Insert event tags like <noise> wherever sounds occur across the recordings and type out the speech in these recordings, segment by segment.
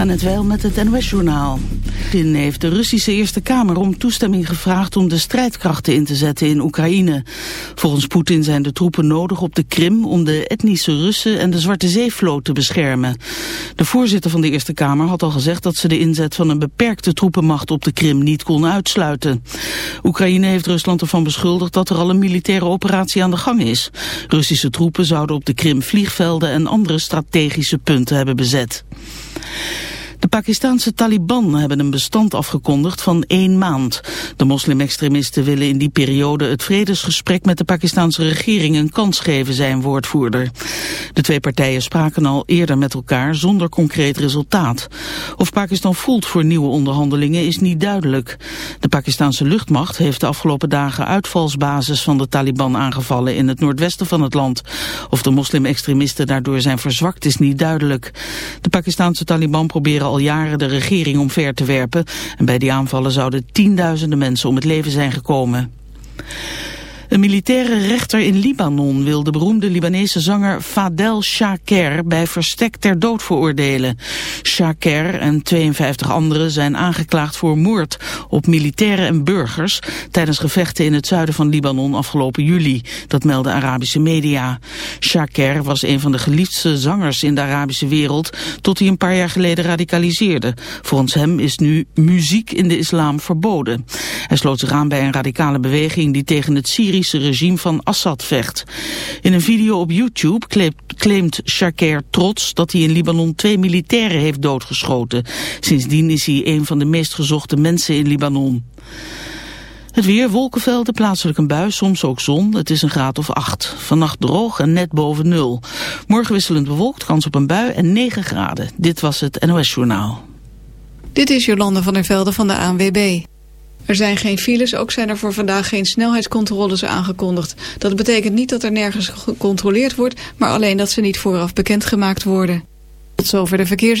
Na net wel met het NOS-journaal. Poetin heeft de Russische Eerste Kamer om toestemming gevraagd om de strijdkrachten in te zetten in Oekraïne. Volgens Poetin zijn de troepen nodig op de Krim om de etnische Russen en de Zwarte Zeevloot te beschermen. De voorzitter van de Eerste Kamer had al gezegd dat ze de inzet van een beperkte troepenmacht op de Krim niet kon uitsluiten. Oekraïne heeft Rusland ervan beschuldigd dat er al een militaire operatie aan de gang is. Russische troepen zouden op de Krim vliegvelden en andere strategische punten hebben bezet. De Pakistanse Taliban hebben een bestand afgekondigd van één maand. De moslimextremisten willen in die periode het vredesgesprek met de Pakistanse regering een kans geven, zijn woordvoerder. De twee partijen spraken al eerder met elkaar zonder concreet resultaat. Of Pakistan voelt voor nieuwe onderhandelingen is niet duidelijk. De Pakistanse luchtmacht heeft de afgelopen dagen uitvalsbasis van de Taliban aangevallen in het noordwesten van het land. Of de moslimextremisten daardoor zijn verzwakt is niet duidelijk. De Pakistanse Taliban proberen al jaren de regering omver te werpen. En bij die aanvallen zouden tienduizenden mensen om het leven zijn gekomen. Een militaire rechter in Libanon wil de beroemde Libanese zanger Fadel Shaker bij verstek ter dood veroordelen. Shaker en 52 anderen zijn aangeklaagd voor moord op militairen en burgers tijdens gevechten in het zuiden van Libanon afgelopen juli. Dat melden Arabische media. Shaker was een van de geliefdste zangers in de Arabische wereld tot hij een paar jaar geleden radicaliseerde. Volgens hem is nu muziek in de islam verboden. Hij sloot zich aan bij een radicale beweging die tegen het Syrië regime van Assad vecht. In een video op YouTube claimt Shaker trots dat hij in Libanon twee militairen heeft doodgeschoten. Sindsdien is hij een van de meest gezochte mensen in Libanon. Het weer, wolkenvelden, plaatselijk een bui, soms ook zon. Het is een graad of 8. Vannacht droog en net boven nul. Morgen wisselend bewolkt, kans op een bui en 9 graden. Dit was het NOS Journaal. Dit is Jolande van der Velde van de ANWB. Er zijn geen files, ook zijn er voor vandaag geen snelheidscontroles aangekondigd. Dat betekent niet dat er nergens gecontroleerd wordt, maar alleen dat ze niet vooraf bekendgemaakt worden. Tot zover de verkeers...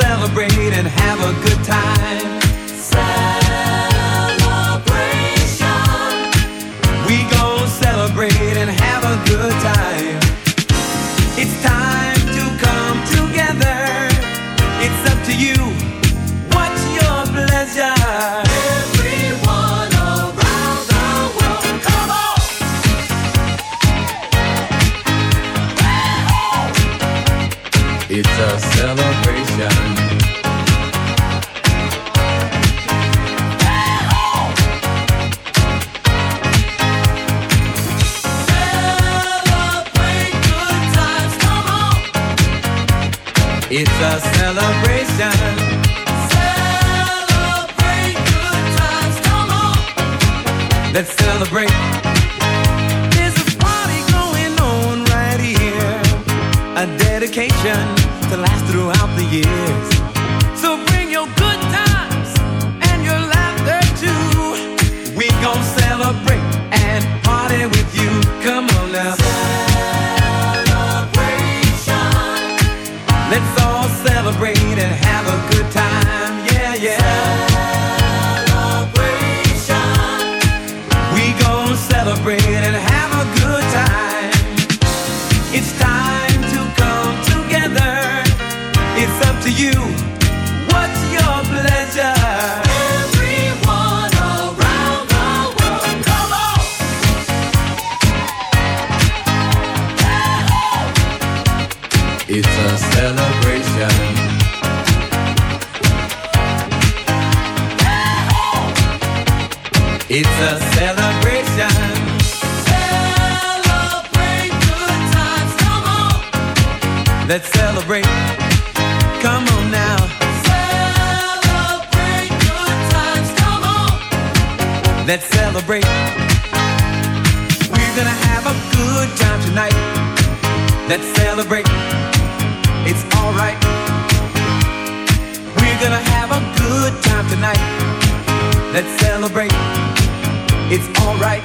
Celebrate and have a good time. Celebration. We gon' celebrate and have a good time. It's time to come together. It's up to you. Let's celebrate. Come on now. Celebrate good times, come on. Let's celebrate. We're gonna have a good time tonight. Let's celebrate. It's alright. We're gonna have a good time tonight. Let's celebrate. It's alright,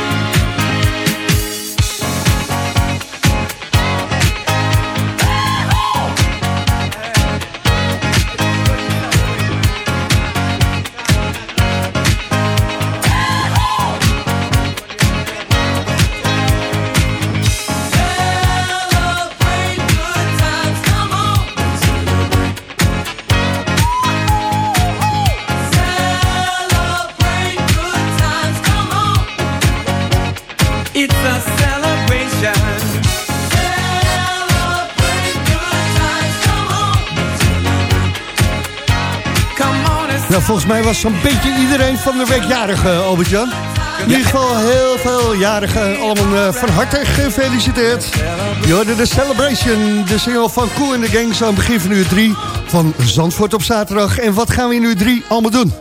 Nou, volgens mij was zo'n beetje iedereen van de week jarig, eh, Albert-Jan. In ieder geval heel veel jarigen. Allemaal eh, van harte gefeliciteerd. Je hoorde de Celebration, de single van Cool in the Gang... zo aan het begin van uur 3 van Zandvoort op zaterdag. En wat gaan we in uur 3 allemaal doen?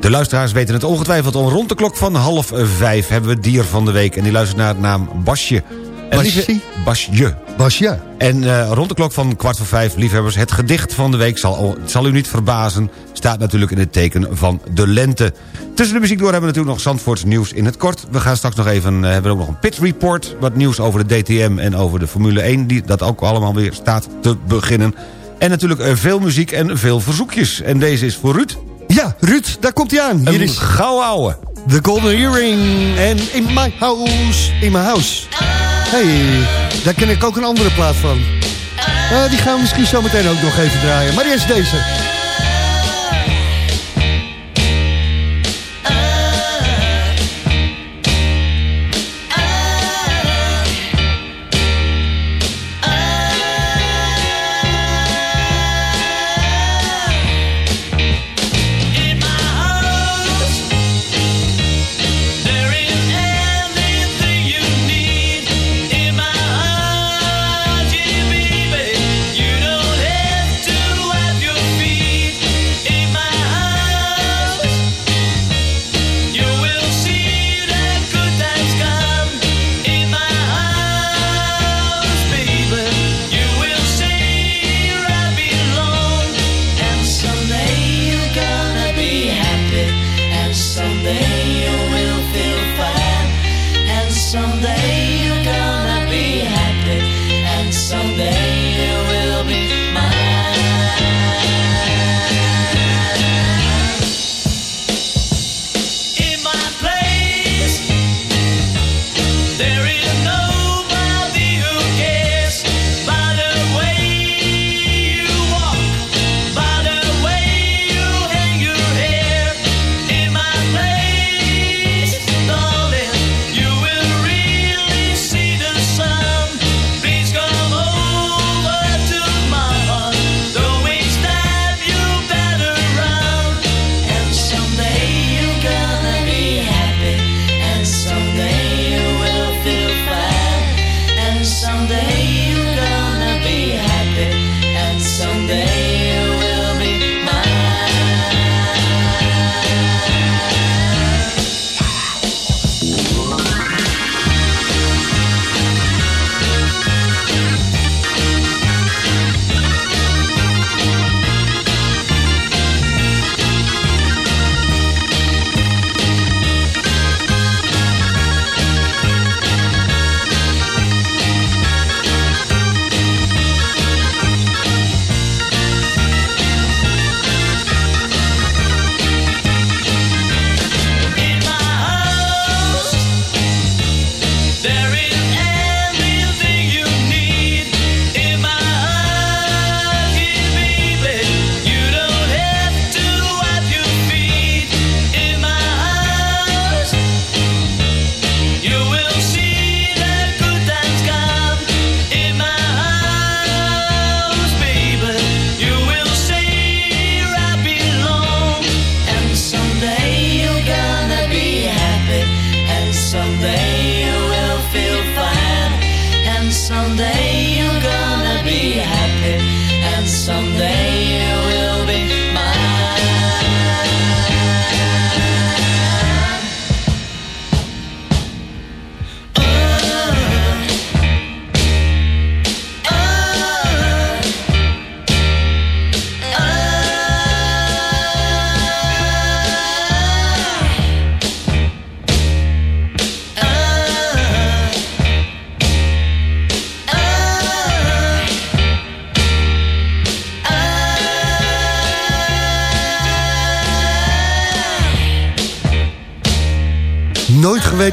De luisteraars weten het ongetwijfeld om rond de klok van half vijf... hebben we het dier van de week en die luistert naar de naam Basje. Basje? Basje. Basje. En eh, rond de klok van kwart voor vijf, liefhebbers... het gedicht van de week zal, zal u niet verbazen... staat natuurlijk in het teken van de lente. Tussen de muziek door hebben we natuurlijk nog Zandvoorts nieuws in het kort. We gaan straks nog even, eh, hebben we ook nog een pit report... wat nieuws over de DTM en over de Formule 1... die dat ook allemaal weer staat te beginnen. En natuurlijk eh, veel muziek en veel verzoekjes. En deze is voor Ruud. Ja, Ruud, daar komt hij aan. Hier is gauw ouwe. The Golden Earring en In My House. In My House. Hey, daar ken ik ook een andere plaat van. Eh, die gaan we misschien zo meteen ook nog even draaien. Maar eerst deze.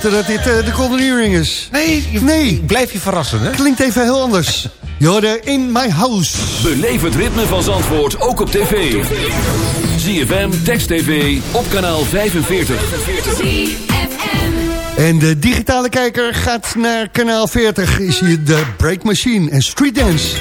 dat dit eh, de Golden Earring is. Nee, nee. Blijf je verrassen, hè? Klinkt even heel anders. Jorden in my house. Beleef het ritme van Zandvoort ook op tv. ZFM, Text TV, op kanaal 45. En de digitale kijker gaat naar kanaal 40. Is hier de Break Machine en Street Dance.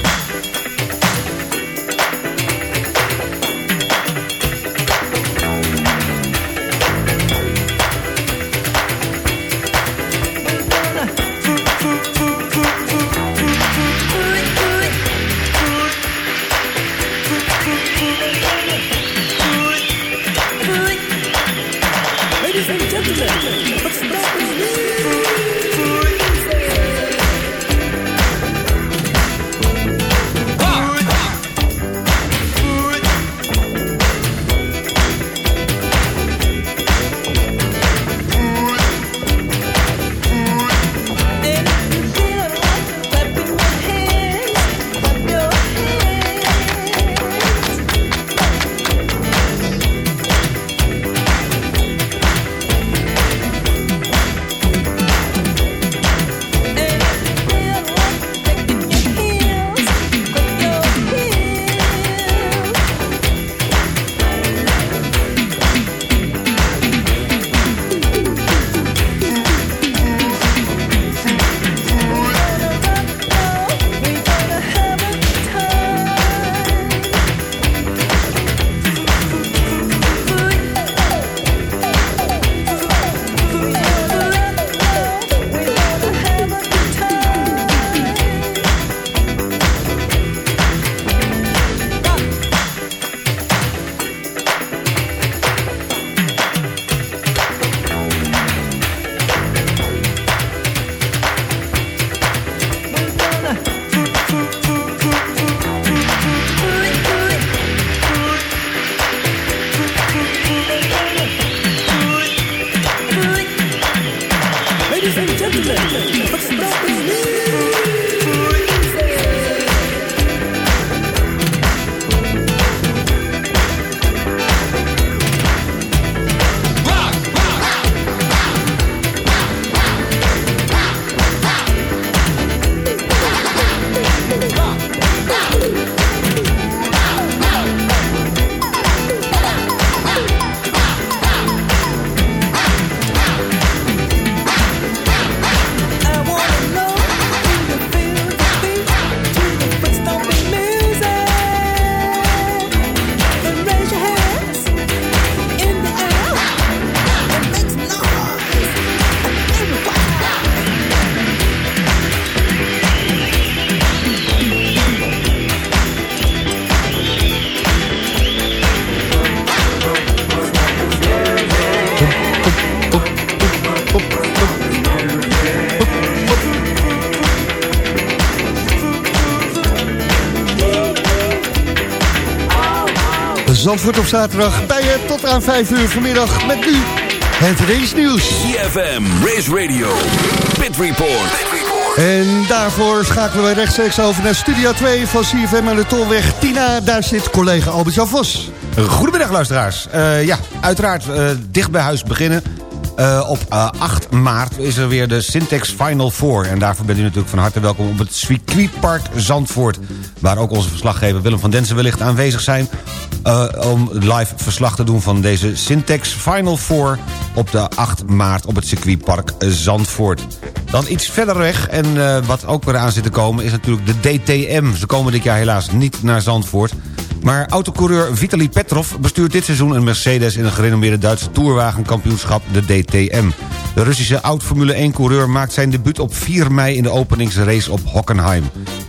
Zandvoort op zaterdag bij je tot aan 5 uur vanmiddag met nu het race nieuws. CFM Race Radio, Pit Report. En daarvoor schakelen wij rechtstreeks over naar Studio 2 van CFM aan de Tolweg. Tina, daar zit collega Albert-Jan Vos. Goedemiddag luisteraars. Eh, ja, uiteraard eh, dicht bij huis beginnen. Eh, op eh, 8 maart is er weer de Syntex Final Four. En daarvoor bent u natuurlijk van harte welkom op het circuitpark Zandvoort. Waar ook onze verslaggever Willem van Densen wellicht aanwezig zijn... eh, om live verslag te doen van deze Syntex Final Four... op de 8 maart op het circuitpark Zandvoort. Dan iets verder weg, en eh, wat ook weer aan zit te komen... is natuurlijk de DTM. Ze komen dit jaar helaas niet naar Zandvoort... Maar autocoureur Vitaly Petrov bestuurt dit seizoen een Mercedes... in een gerenommeerde Duitse toerwagenkampioenschap, de DTM. De Russische oud-Formule 1-coureur maakt zijn debuut op 4 mei... in de openingsrace op Hockenheim.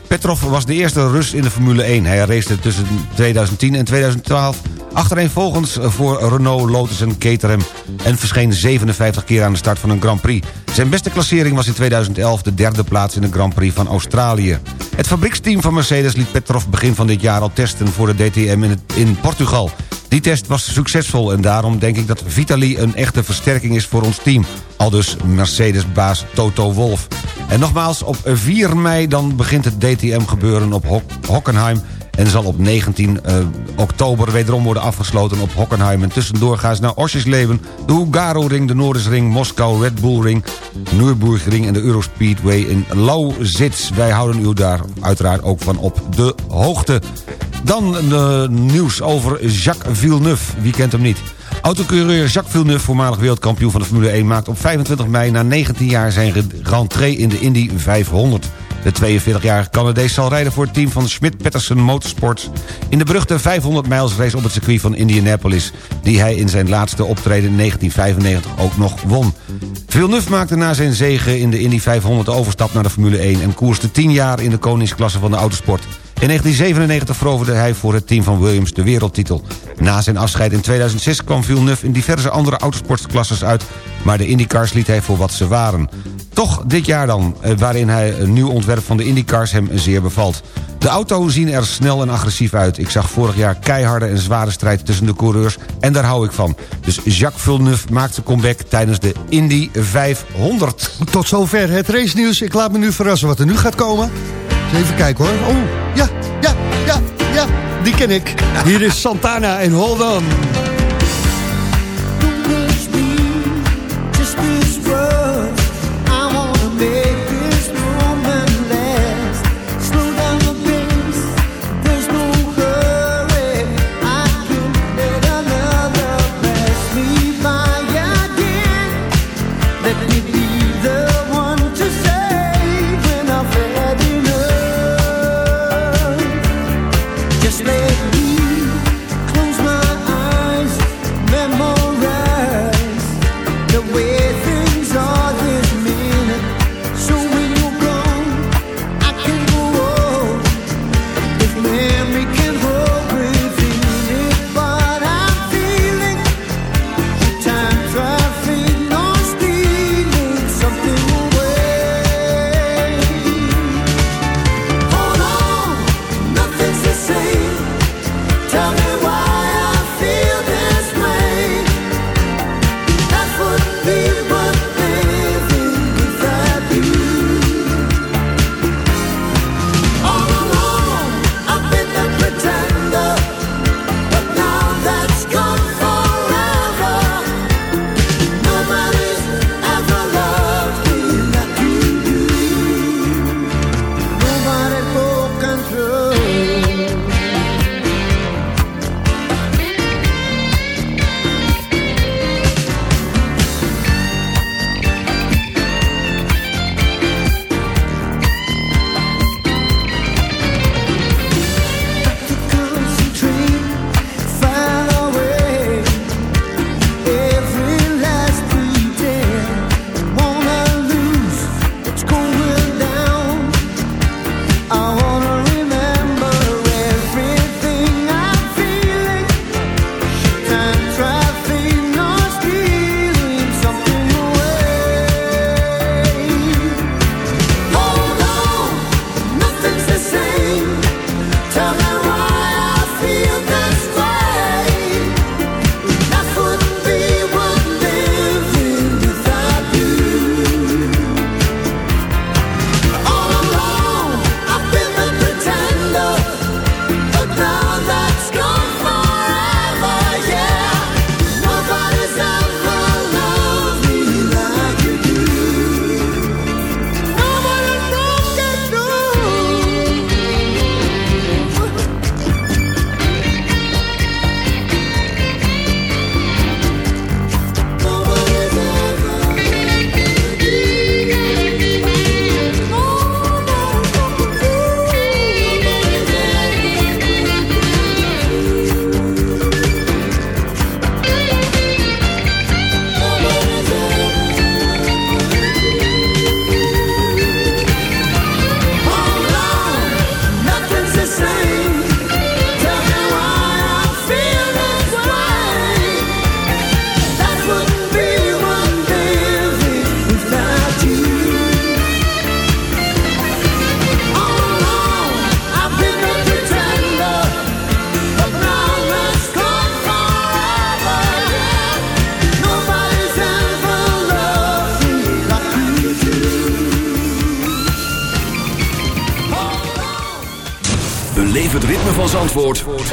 Petrov was de eerste Rus in de Formule 1. Hij racete tussen 2010 en 2012 achtereenvolgens voor Renault, Lotus en Caterham... en verscheen 57 keer aan de start van een Grand Prix. Zijn beste klassering was in 2011 de derde plaats in de Grand Prix van Australië. Het fabrieksteam van Mercedes liet Petrov begin van dit jaar al testen... voor de DTM in Portugal. Die test was succesvol en daarom denk ik dat Vitali een echte versterking is voor ons team. Al dus Mercedes-baas Toto Wolff. En nogmaals, op 4 mei dan begint het DTM-gebeuren op Hock Hockenheim... en zal op 19 eh, oktober wederom worden afgesloten op Hockenheim. En tussendoor gaan ze naar Osjesleben, de Hungaro-ring, de Noordersring... Moskou, Red Bull-ring, Nürburgring en de Eurospeedway in Lausitz. Wij houden u daar uiteraard ook van op de hoogte. Dan eh, nieuws over Jacques Villeneuve. Wie kent hem niet? Autocoureur Jacques Villeneuve, voormalig wereldkampioen van de Formule 1... maakt op 25 mei na 19 jaar zijn rentree in de Indy 500. De 42-jarige Canadees zal rijden voor het team van Schmidt-Peterson Motorsports... in de beruchte 500 mijls race op het circuit van Indianapolis... die hij in zijn laatste optreden in 1995 ook nog won. Villeneuve maakte na zijn zege in de Indy 500 de overstap naar de Formule 1... en koerste 10 jaar in de koningsklasse van de autosport. In 1997 veroverde hij voor het team van Williams de wereldtitel. Na zijn afscheid in 2006 kwam Villeneuve in diverse andere autosportklasses uit... maar de IndyCars liet hij voor wat ze waren. Toch dit jaar dan, eh, waarin hij een nieuw ontwerp van de IndyCars hem zeer bevalt. De auto's zien er snel en agressief uit. Ik zag vorig jaar keiharde en zware strijd tussen de coureurs... en daar hou ik van. Dus Jacques Villeneuve maakt zijn comeback tijdens de Indy 500. Tot zover het race nieuws. Ik laat me nu verrassen wat er nu gaat komen. Even kijken hoor. Oh, ja, ja, ja, ja. Die ken ik. Hier is Santana en Hold.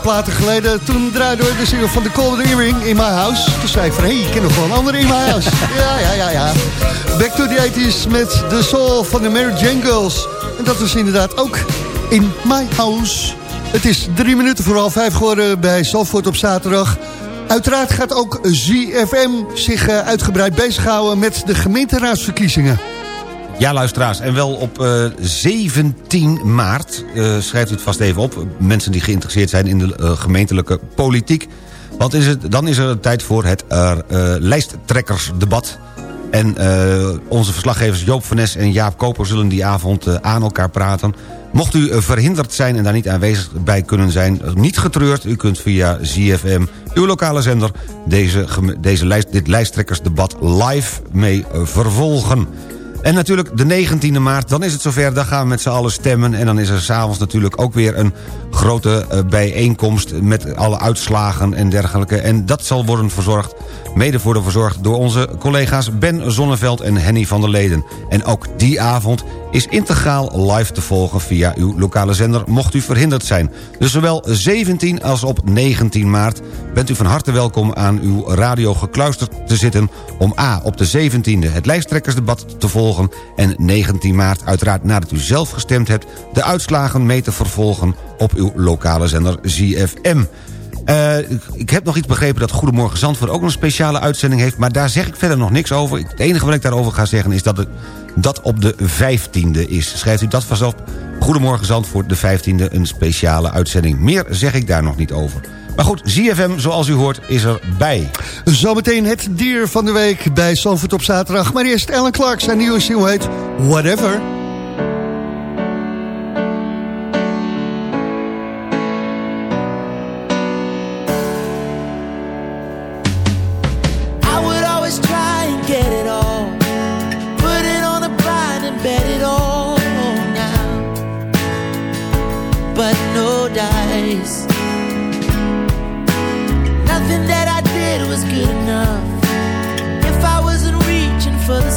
paar platen geleden, toen draaiden we de single van The Cold Earring in My House. Toen zei ik van, hé, hey, ik ken nog wel een andere in My House. <laughs> ja, ja, ja, ja. Back to the 80s met de soul van de Mary Jane Girls. En dat was inderdaad ook in My House. Het is drie minuten voor half vijf geworden bij Zalvoort op zaterdag. Uiteraard gaat ook ZFM zich eh, uitgebreid bezighouden met de gemeenteraadsverkiezingen. Ja, luisteraars, en wel op eh, 17 maart, eh, schrijft u het vast even op... mensen die geïnteresseerd zijn in de eh, gemeentelijke politiek. Want is het, dan is er tijd voor het eh, eh, lijsttrekkersdebat. En eh, onze verslaggevers Joop van Nes en Jaap Koper zullen die avond eh, aan elkaar praten. Mocht u eh, verhinderd zijn en daar niet aanwezig bij kunnen zijn... niet getreurd, u kunt via ZFM, uw lokale zender... deze, deze lijst, dit lijsttrekkersdebat live mee eh, vervolgen. En natuurlijk de 19e maart, dan is het zover, dan gaan we met z'n allen stemmen... en dan is er s'avonds natuurlijk ook weer een grote eh, bijeenkomst... met alle uitslagen en dergelijke. En dat zal worden verzorgd, mede worden verzorgd... door onze collega's Ben Zonneveld en Henny van der Leden. En ook die avond is integraal live te volgen via uw lokale zender... mocht u verhinderd zijn. Dus zowel 17 als op 19 maart bent u van harte welkom aan uw radio gekluisterd te zitten... om A, op de 17e het lijsttrekkersdebat te volgen... en 19 maart uiteraard nadat u zelf gestemd hebt... de uitslagen mee te vervolgen op uw lokale zender ZFM. Eh, ik- ik heb nog iets begrepen dat Goedemorgen Zandvoort ook een speciale uitzending heeft... maar daar zeg ik verder nog niks over. Het enige wat ik daarover ga zeggen is dat het dat op de 15e is. Schrijft u dat vast op. Goedemorgen Zandvoort, de 15e, een speciale uitzending. Meer zeg ik daar nog niet over. Maar goed, ZFM, zoals u hoort, is erbij. Zometeen het dier van de week bij Zandvoort op zaterdag. Maar eerst Ellen Clark, zijn nieuwe single heet Whatever. For the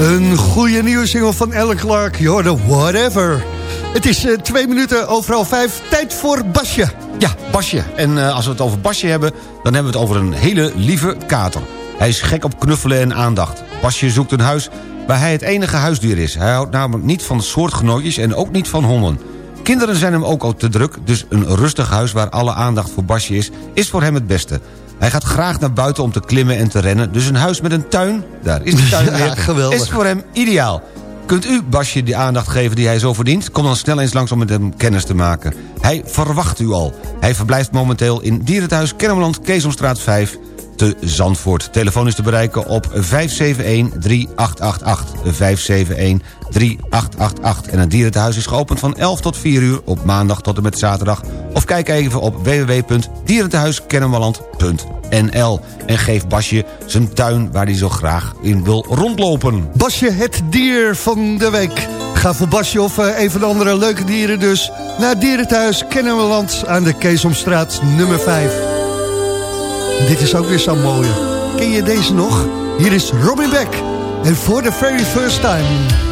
Een goede nieuwe single van Ellen Clark, je hoorde Whatever. Het is eh, twee minuten overal vijf, tijd voor Basje. Ja, Basje. En eh, als we het over Basje hebben, dan hebben we het over een hele lieve kater. Hij is gek op knuffelen en aandacht. Basje zoekt een huis waar hij het enige huisdier is. Hij houdt namelijk niet van soortgenootjes en ook niet van honden. Kinderen zijn hem ook al te druk, dus een rustig huis waar alle aandacht voor Basje is, is voor hem het beste. Hij gaat graag naar buiten om te klimmen en te rennen, dus een huis met een tuin, daar is de tuin <laughs> Ja, weer, geweldig. is voor hem ideaal. Kunt u Basje die aandacht geven die hij zo verdient? Kom dan snel eens langs om met hem kennis te maken. Hij verwacht u al. Hij verblijft momenteel in Dierenthuis Kennemerland, Keesomstraat 5 te Zandvoort. Telefoon is te bereiken op 571-3888. 571-3888. En het dierentehuis is geopend van 11 tot 4 uur op maandag tot en met zaterdag. Of kijk even op www.dierentehuiskennemerland.nl en geef Basje zijn tuin waar hij zo graag in wil rondlopen. Basje, het dier van de week. Ga voor Basje of eh, een van de andere leuke dieren dus naar dierentehuis Kennemerland aan de Keesomstraat nummer 5. Dit is ook weer zo'n mooie. Ken je deze nog? Hier is Robbie Beck. En voor de very first time...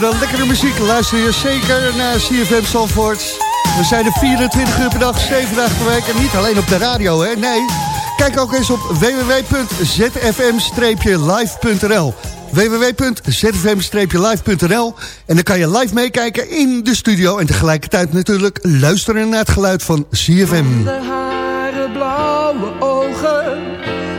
lekkere muziek. Luister je zeker naar CFM Zandvoort. We zijn er 24 uur per dag, 7 dagen per week. En niet alleen op de radio, hè? Nee. Kijk ook eens op www.zfm-live.nl www.zfm-live.nl En dan kan je live meekijken in de studio... en tegelijkertijd natuurlijk luisteren naar het geluid van CFM. De haren, blauwe ogen,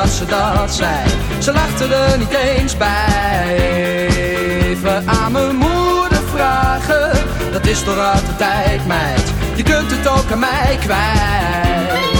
Dat ze dat zei. Ze lachte er niet eens bij. Even aan mijn moeder vragen, dat is toch uit de tijd, meid. Je kunt het ook aan mij kwijt.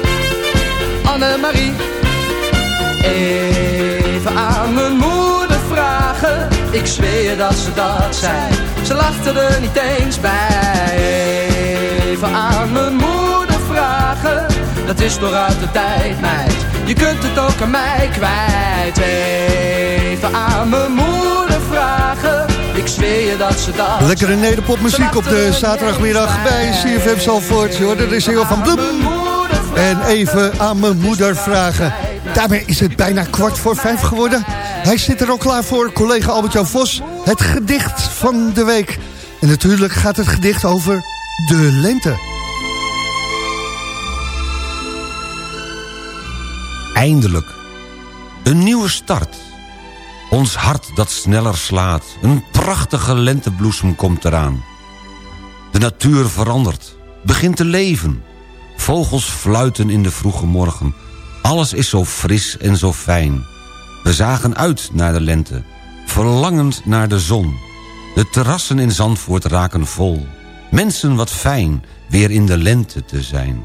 Annemarie. Even aan mijn moeder vragen. Ik zweer je dat ze dat zei. Ze lachte er niet eens bij. Even aan mijn moeder vragen. Dat is toch uit de tijd meid. Je kunt het ook aan mij kwijt. Even aan mijn moeder vragen. Ik zweer je dat ze dat Lekkere nederpopmuziek op de zaterdagmiddag bij. CFM Zalvoort. Je hoorde de single van Bloem. En even aan mijn moeder vragen. Daarmee is het bijna kwart voor vijf geworden. Hij zit er al klaar voor, collega Albert-Jan Vos. Het gedicht van de week. En natuurlijk gaat het gedicht over de lente. Eindelijk. Een nieuwe start. Ons hart dat sneller slaat. Een prachtige lentebloesem komt eraan. De natuur verandert. Begint te leven. Vogels fluiten in de vroege morgen. Alles is zo fris en zo fijn. We zagen uit naar de lente. Verlangend naar de zon. De terrassen in Zandvoort raken vol. Mensen wat fijn weer in de lente te zijn.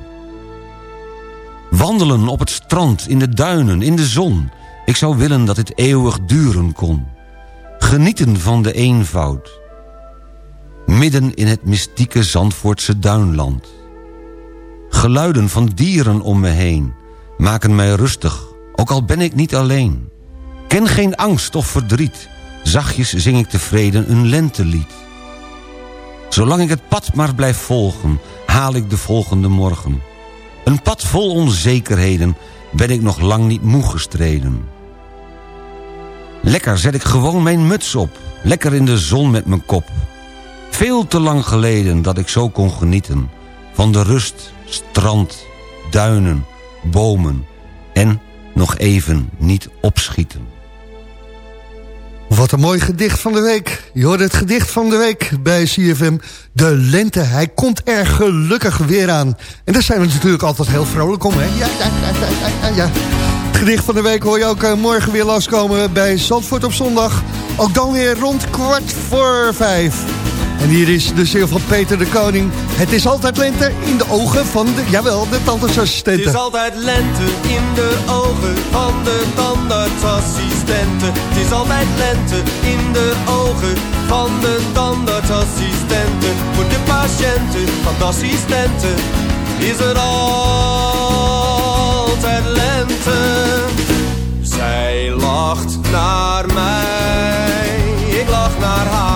Wandelen op het strand, in de duinen, in de zon. Ik zou willen dat dit eeuwig duren kon. Genieten van de eenvoud. Midden in het mystieke Zandvoortse duinland. Geluiden van dieren om me heen maken mij rustig, ook al ben ik niet alleen. Ken geen angst of verdriet, zachtjes zing ik tevreden een lentelied. Zolang ik het pad maar blijf volgen, haal ik de volgende morgen. Een pad vol onzekerheden, ben ik nog lang niet moe gestreden. Lekker zet ik gewoon mijn muts op, lekker in de zon met mijn kop. Veel te lang geleden dat ik zo kon genieten van de rust, strand, duinen, bomen en nog even niet opschieten. Wat een mooi gedicht van de week. Je hoort het gedicht van de week bij CFM. De lente, hij komt er gelukkig weer aan. En daar zijn we natuurlijk altijd heel vrolijk om, hè? Ja, ja, ja, ja, ja. Het gedicht van de week hoor je ook eh, morgen weer langskomen bij Zandvoort op zondag. Ook dan weer rond kwart voor vijf. En hier is de zin van Peter de Koning. Het is altijd lente in de ogen van de, jawel, de Het tandartsassistenten. is altijd lente in de ogen van de tandartsassistenten. Het is altijd lente in de ogen van de tandartsassistenten. Voor de patiënten van de assistenten is er altijd lente. Zij lacht naar mij, ik lach naar haar.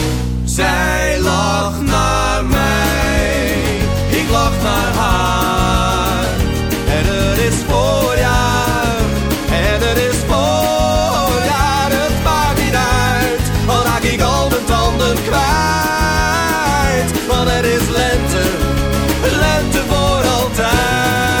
Zij lacht naar mij, ik lach naar haar. En er is voorjaar, en er is voorjaar. Het maakt niet uit, al raak ik al mijn tanden kwijt. Want er is lente, lente voor altijd.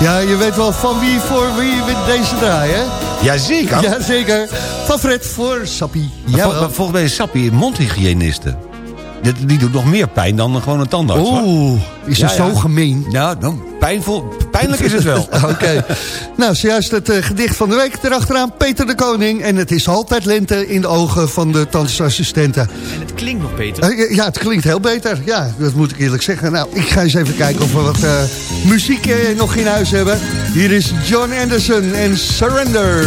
Ja, je weet wel van wie voor wie we deze draaien, hè? Jazeker. Jazeker. Van Fred voor Sappie. Maar volgens mij is Sappie mondhygiëniste. Die, die doet nog meer pijn dan gewoon een tandarts. hoor. Oeh, is dat zo gemeen? Ja, nou, pijnvol, pijnlijk is het wel. <laughs> Oké. Nou, zojuist het eh, gedicht van de week. Erachteraan Peter de Koning. En het is altijd lente in de ogen van de tandartsassistenten. En het klinkt nog beter. Eh, ja, het klinkt heel beter. Ja, dat moet ik eerlijk zeggen. Nou, ik ga eens even kijken of we wat eh, muziek nog in huis hebben. Hier is John Anderson en Surrender.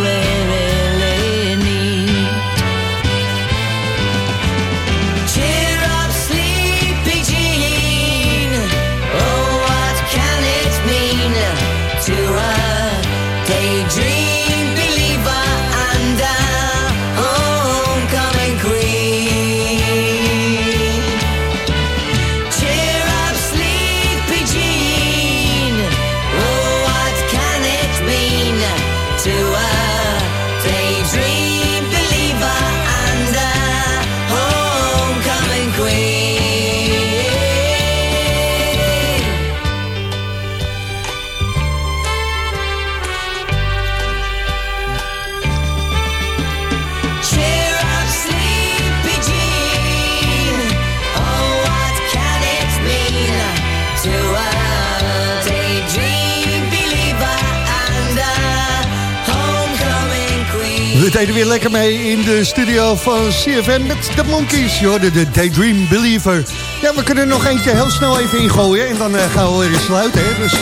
weer lekker mee in de studio van CFM met de Monkeys. Je hoorde de Daydream Believer. Ja, we kunnen nog eentje heel snel even ingooien en dan eh, gaan we weer sluiten. Hè? Dus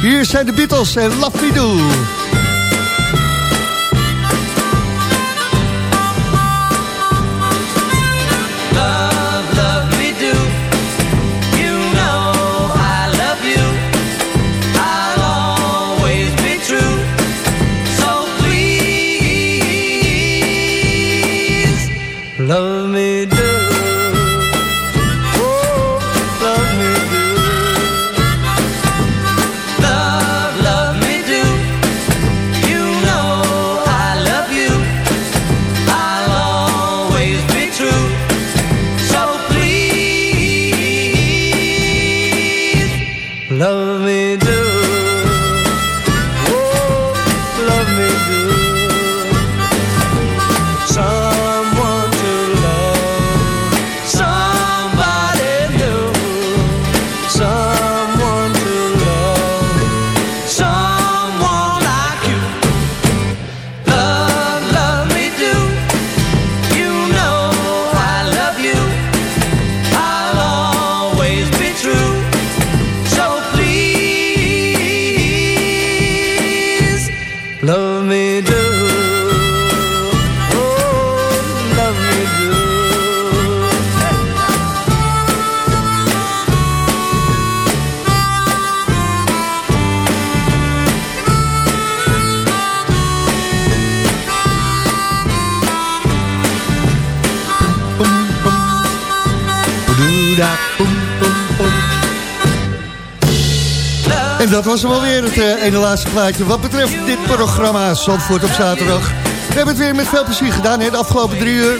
hier zijn de Beatles en Love. Dat was hem alweer het eh, ene laatste plaatje. Wat betreft dit programma Zandvoort op zaterdag. We hebben het weer met veel plezier gedaan hè, de afgelopen drie uur.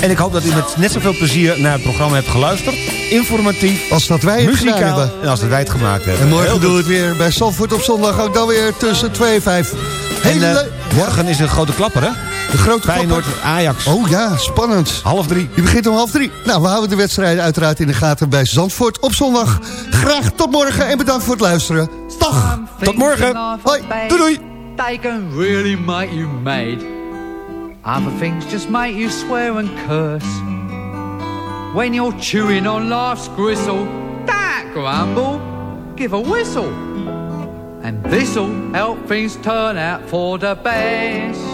En ik hoop dat u met net zoveel plezier naar het programma hebt geluisterd. Informatief. Als dat wij het gedaan hebben. En als dat wij het gemaakt hebben. En morgen doen we het weer bij Zandvoort op zondag. Ook dan weer tussen 2 en 5. En Hele eh, le- morgen is een grote klapper, hè? De grote Feyenoord Ajax. Oh ja, spannend. Half drie. Die begint om half drie. Nou, we houden de wedstrijden uiteraard in de gaten bij Zandvoort op zondag. Graag tot morgen en bedankt voor het luisteren. Dag. Tot morgen. Hoi. Doei doei. They can really make you mad. Other things just make you swear and curse. When you're chewing on life's gristle, that grumble, give a whistle. And this'll help things turn out for the best.